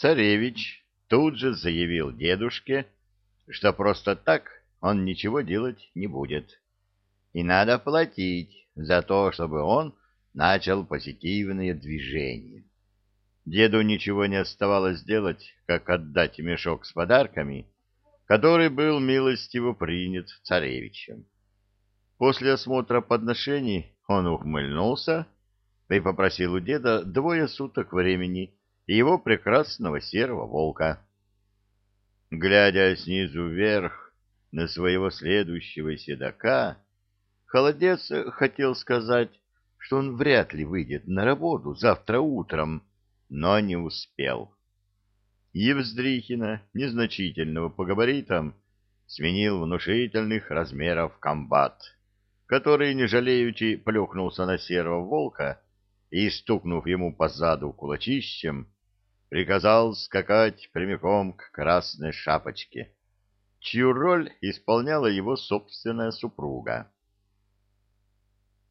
Царевич тут же заявил дедушке, что просто так он ничего делать не будет. И надо платить за то, чтобы он начал позитивные движения. Деду ничего не оставалось делать, как отдать мешок с подарками, который был милостиво принят царевичем. После осмотра подношений он ухмыльнулся и попросил у деда двое суток времени и его прекрасного серого волка. Глядя снизу вверх на своего следующего седока, холодец хотел сказать, что он вряд ли выйдет на работу завтра утром, но не успел. Евздрихина, незначительного по габаритам, сменил внушительных размеров комбат, который, не жалеючи, плюхнулся на серого волка и, стукнув ему по заду кулачищем, приказал скакать прямиком к красной шапочке, чью роль исполняла его собственная супруга.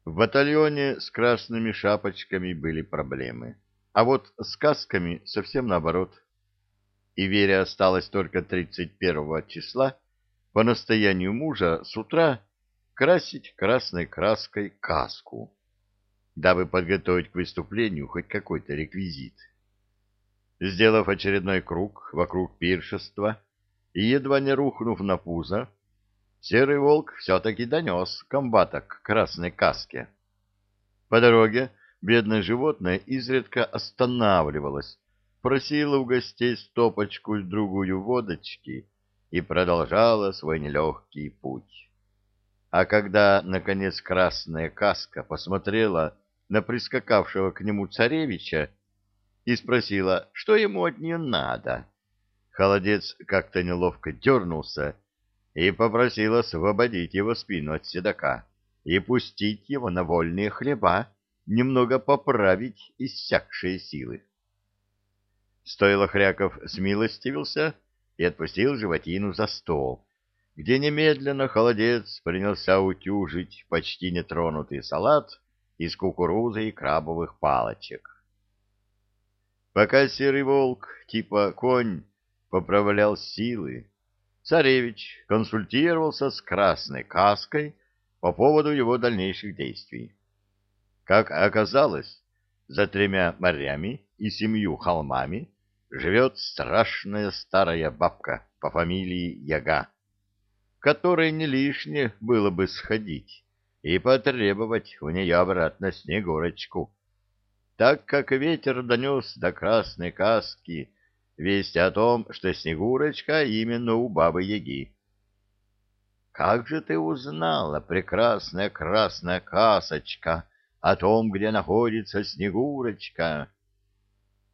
В батальоне с красными шапочками были проблемы, а вот с касками совсем наоборот. И Вере осталось только 31 числа по настоянию мужа с утра красить красной краской каску, дабы подготовить к выступлению хоть какой-то реквизит. Сделав очередной круг вокруг пиршества и едва не рухнув на пузо, серый волк все-таки донес комбата к красной каске. По дороге бедное животное изредка останавливалось, просило у гостей стопочку другую водочки и продолжало свой нелегкий путь. А когда, наконец, красная каска посмотрела на прискакавшего к нему царевича, и спросила, что ему от нее надо. Холодец как-то неловко дернулся и попросил освободить его спину от седока и пустить его на вольные хлеба, немного поправить иссякшие силы. Стоило Хряков смилостивился и отпустил животину за стол, где немедленно холодец принялся утюжить почти нетронутый салат из кукурузы и крабовых палочек. Пока серый волк, типа конь, поправлял силы, царевич консультировался с красной каской по поводу его дальнейших действий. Как оказалось, за тремя морями и семью холмами живет страшная старая бабка по фамилии Яга, которой не лишне было бы сходить и потребовать у нее обратно Снегурочку так как ветер донес до красной каски весть о том, что Снегурочка именно у Бабы-Яги. «Как же ты узнала, прекрасная красная касочка, о том, где находится Снегурочка?»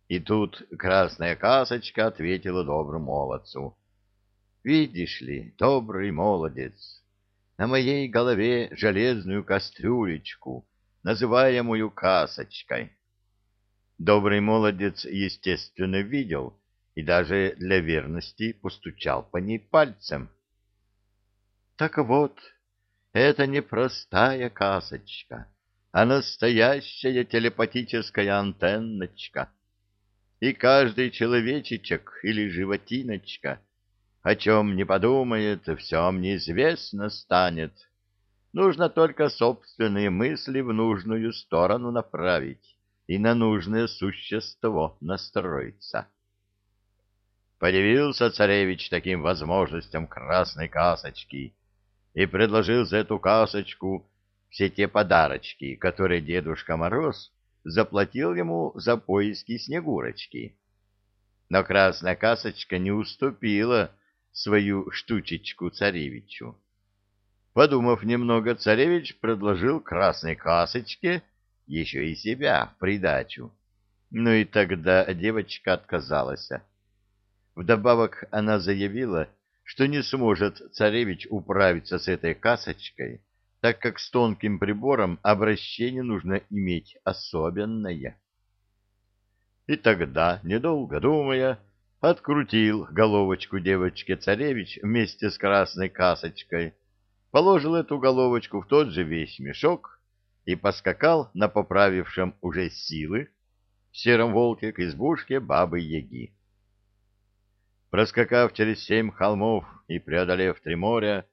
И тут красная касочка ответила доброму молодцу. «Видишь ли, добрый молодец, на моей голове железную кастрюлечку, называемую касочкой». Добрый молодец, естественно, видел и даже для верности постучал по ней пальцем. Так вот, это не простая касочка, а настоящая телепатическая антенночка. И каждый человечечек или животиночка, о чем не подумает, всем неизвестно станет. Нужно только собственные мысли в нужную сторону направить и на нужное существо настроиться. Подивился царевич таким возможностям красной касочки и предложил за эту касочку все те подарочки, которые Дедушка Мороз заплатил ему за поиски Снегурочки. Но красная касочка не уступила свою штучечку царевичу. Подумав немного, царевич предложил красной касочке — еще и себя в придачу. Ну и тогда девочка отказалась. Вдобавок она заявила, что не сможет царевич управиться с этой касочкой, так как с тонким прибором обращение нужно иметь особенное. И тогда, недолго думая, открутил головочку девочки царевич вместе с красной касочкой, положил эту головочку в тот же весь мешок и поскакал на поправившем уже силы сером волке к избушке бабы-яги. Проскакав через семь холмов и преодолев три моря,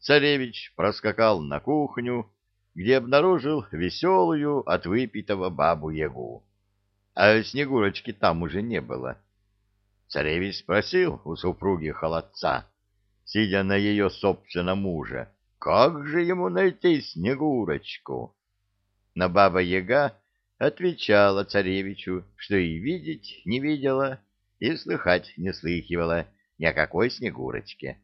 царевич проскакал на кухню, где обнаружил веселую от выпитого бабу-ягу. А Снегурочки там уже не было. Царевич спросил у супруги холодца, сидя на ее собственном муже, как же ему найти Снегурочку? Но баба-яга отвечала царевичу, что и видеть не видела, и слыхать не слыхивала ни о какой Снегурочке.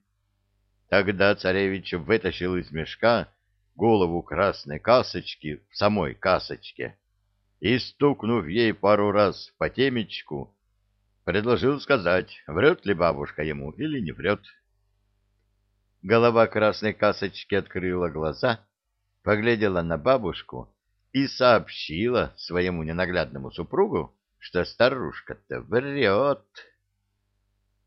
Тогда царевич вытащил из мешка голову красной касочки в самой касочке и, стукнув ей пару раз по темечку, предложил сказать, врет ли бабушка ему или не врет. Голова красной касочки открыла глаза, поглядела на бабушку и сообщила своему ненаглядному супругу, что старушка-то врет.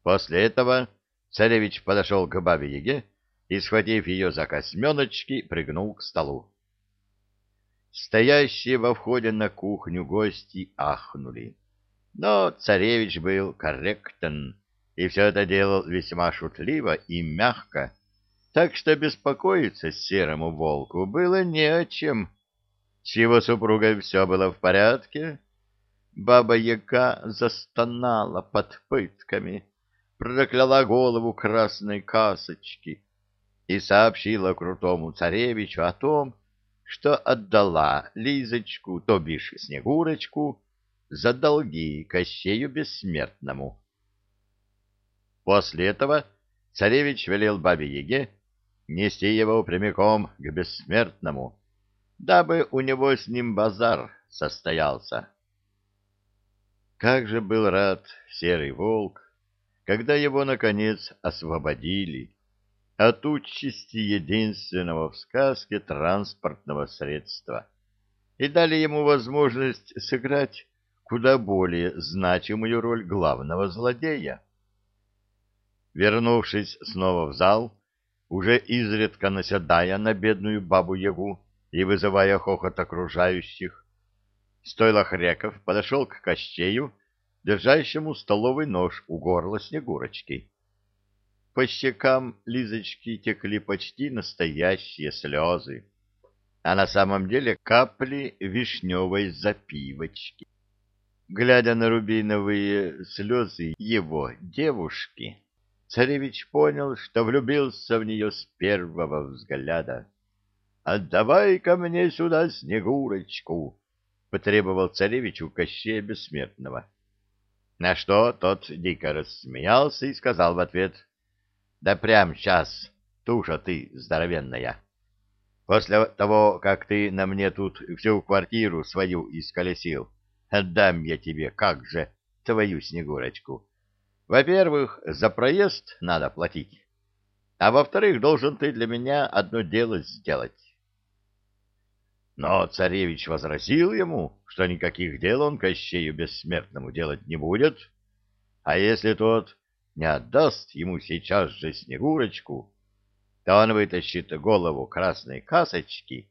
После этого царевич подошел к бабе-яге и, схватив ее за косменочки, прыгнул к столу. Стоящие во входе на кухню гости ахнули. Но царевич был корректен и все это делал весьма шутливо и мягко, так что беспокоиться серому волку было не о чем. С его супругой все было в порядке. Баба-яга застонала под пытками, прокляла голову красной касочки и сообщила крутому царевичу о том, что отдала Лизочку, то бишь Снегурочку, за долги Кощею Бессмертному. После этого царевич велел бабе-яге нести его прямиком к Бессмертному, дабы у него с ним базар состоялся. Как же был рад серый волк, когда его, наконец, освободили от участи единственного в сказке транспортного средства и дали ему возможность сыграть куда более значимую роль главного злодея. Вернувшись снова в зал, уже изредка наседая на бедную бабу-ягу и вызывая хохот окружающих, стойло Хряков подошел к Кощею, держащему столовый нож у горла Снегурочки. По щекам Лизочки текли почти настоящие слезы, а на самом деле капли вишневой запивочки. Глядя на рубиновые слезы его девушки, царевич понял, что влюбился в нее с первого взгляда. «Отдавай ко мне сюда Снегурочку!» — потребовал царевич у Кощея Бессмертного. На что тот дико рассмеялся и сказал в ответ — да прям сейчас, туша ты здоровенная. После того, как ты на мне тут всю квартиру свою исколесил, отдам я тебе, как же, твою Снегурочку. Во-первых, за проезд надо платить, а во-вторых, должен ты для меня одно дело сделать. Но царевич возразил ему, что никаких дел он Кощею Бессмертному делать не будет, а если тот не отдаст ему сейчас же Снегурочку, то он вытащит голову красной касочки,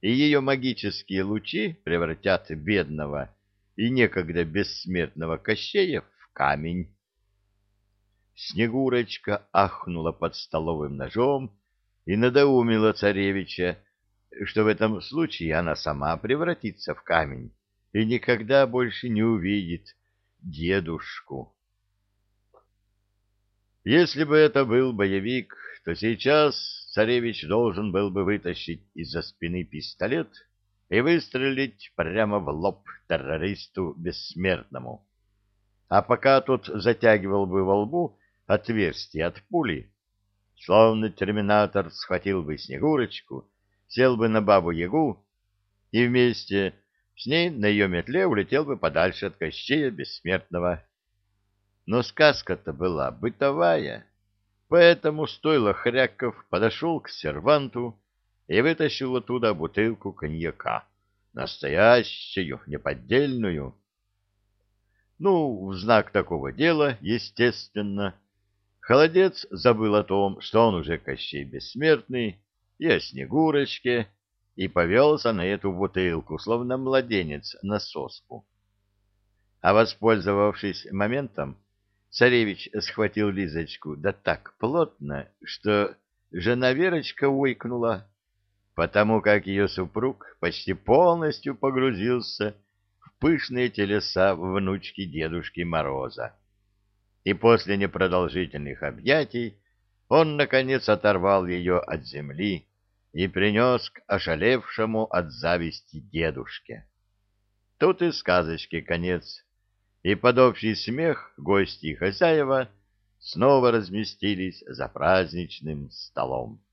и ее магические лучи превратят бедного и некогда бессмертного Кощея в камень. Снегурочка ахнула под столовым ножом и надоумила царевича, что в этом случае она сама превратится в камень и никогда больше не увидит дедушку. Если бы это был боевик, то сейчас царевич должен был бы вытащить из-за спины пистолет и выстрелить прямо в лоб террористу бессмертному. А пока тот затягивал бы во лбу отверстие от пули, словно терминатор схватил бы Снегурочку, сел бы на бабу-ягу и вместе с ней на ее метле улетел бы подальше от Кощея Бессмертного. Но сказка-то была бытовая, поэтому стойло Хряков подошел к серванту и вытащил оттуда бутылку коньяка, настоящую, неподдельную. Ну, в знак такого дела, естественно, холодец забыл о том, что он уже Кощей Бессмертный, и о Снегурочке, и повелся на эту бутылку, словно младенец на соску. А воспользовавшись моментом, Царевич схватил Лизочку да так плотно, что жена Верочка ойкнула, потому как ее супруг почти полностью погрузился в пышные телеса внучки Дедушки Мороза. И после непродолжительных объятий он, наконец, оторвал ее от земли и принес к ошалевшему от зависти дедушке. Тут и сказочки конец и под общий смех гости и хозяева снова разместились за праздничным столом.